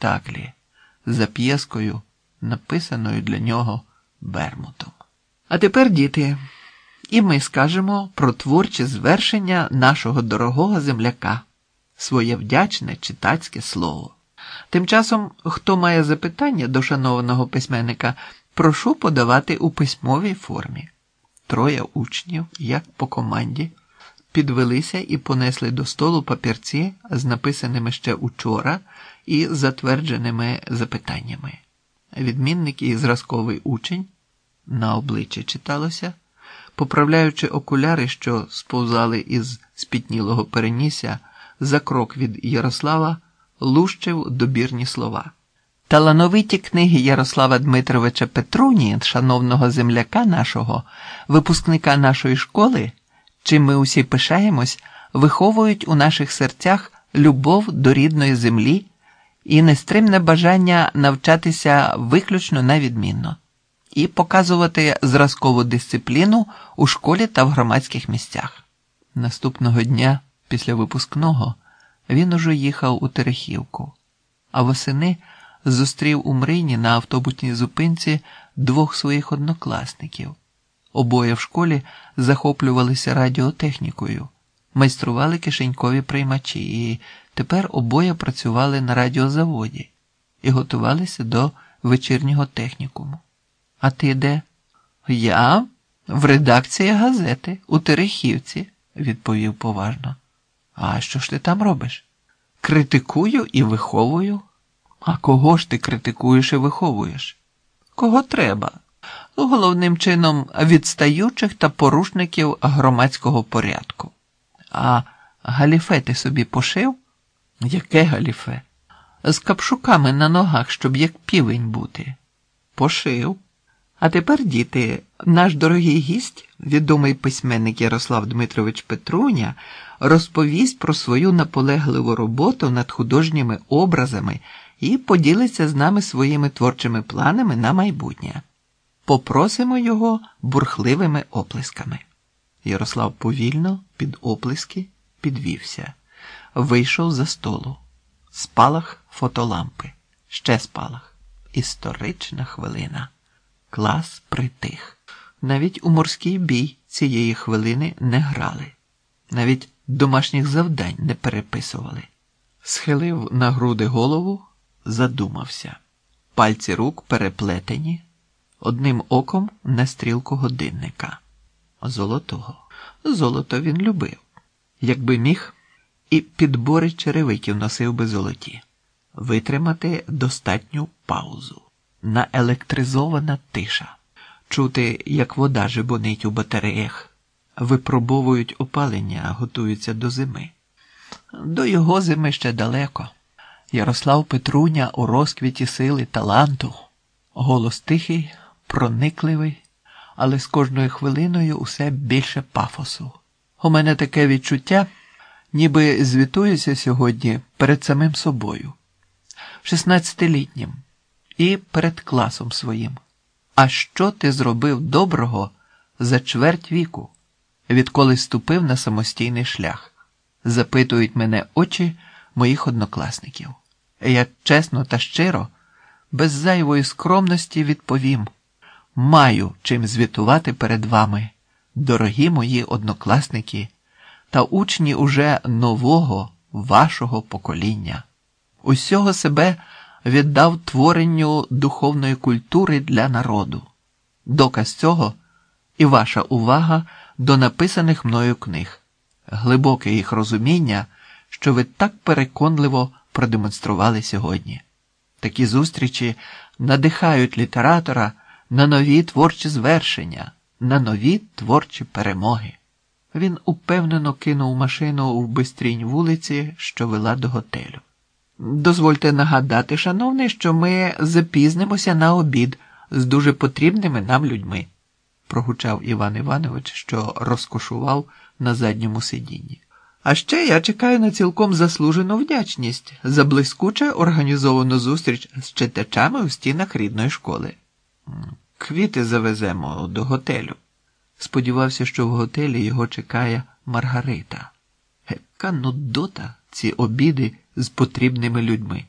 спектаклі за п'єскою, написаною для нього Бермутом. А тепер, діти, і ми скажемо про творче звершення нашого дорогого земляка, своє вдячне читацьке слово. Тим часом, хто має запитання до шанованого письменника, прошу подавати у письмовій формі. Троє учнів, як по команді, підвелися і понесли до столу папірці з написаними ще учора і затвердженими запитаннями. Відмінник і зразковий учень на обличчі читалося, поправляючи окуляри, що сповзали із спітнілого перенісся, за крок від Ярослава, лущив добірні слова. Талановиті книги Ярослава Дмитровича Петруні, шановного земляка нашого, випускника нашої школи, чим ми усі пишаємось, виховують у наших серцях любов до рідної землі і нестримне бажання навчатися виключно на відмінно і показувати зразкову дисципліну у школі та в громадських місцях. Наступного дня, після випускного, він уже їхав у Терехівку, а восени зустрів у Мрині на автобусній зупинці двох своїх однокласників. Обоє в школі захоплювалися радіотехнікою, майстрували кишенькові приймачі, і тепер обоє працювали на радіозаводі і готувалися до вечірнього технікуму. А ти де? Я в редакції газети у Терехівці, відповів поважно. А що ж ти там робиш? Критикую і виховую. А кого ж ти критикуєш і виховуєш? Кого треба? Головним чином відстаючих та порушників громадського порядку. А галіфе ти собі пошив? Яке галіфе? З капшуками на ногах, щоб як півень бути. Пошив. А тепер, діти, наш дорогий гість, відомий письменник Ярослав Дмитрович Петруня, розповість про свою наполегливу роботу над художніми образами і поділиться з нами своїми творчими планами на майбутнє. Попросимо його бурхливими оплесками. Ярослав повільно, під оплески, підвівся, вийшов за столу. Спалах фотолампи, ще спалах. Історична хвилина. Клас притих. Навіть у морський бій цієї хвилини не грали, навіть домашніх завдань не переписували. Схилив на груди голову, задумався. Пальці рук переплетені, одним оком на стрілку годинника. Золотого. Золото він любив. Якби міг, і підбори черевиків носив би золоті, витримати достатню паузу наелектризована тиша, чути, як вода жебонить у батареях, випробовують опалення, готуються до зими. До його зими ще далеко. Ярослав Петруня у розквіті сили таланту, голос тихий, проникливий, але з кожною хвилиною усе більше пафосу. У мене таке відчуття, ніби звітуюся сьогодні перед самим собою, шістнадцятилітнім і перед класом своїм. А що ти зробив доброго за чверть віку, відколи ступив на самостійний шлях? Запитують мене очі моїх однокласників. Я чесно та щиро, без зайвої скромності відповім: маю чим звітувати перед вами, дорогі мої однокласники та учні уже нового вашого покоління. Усього себе віддав творенню духовної культури для народу. Доказ цього і ваша увага до написаних мною книг, глибоке їх розуміння, що ви так переконливо продемонстрували сьогодні. Такі зустрічі надихають літератора на нові творчі звершення, на нові творчі перемоги. Він упевнено кинув машину в бистрінь вулиці, що вела до готелю. Дозвольте нагадати, шановний, що ми запізнимося на обід з дуже потрібними нам людьми, прогучав Іван Іванович, що розкошував на задньому сидінні. А ще я чекаю на цілком заслужену вдячність за блискуче організовану зустріч з читачами у стінах рідної школи. Квіти завеземо до готелю. Сподівався, що в готелі його чекає Маргарита. Яка нудота ці обіди з потрібними людьми.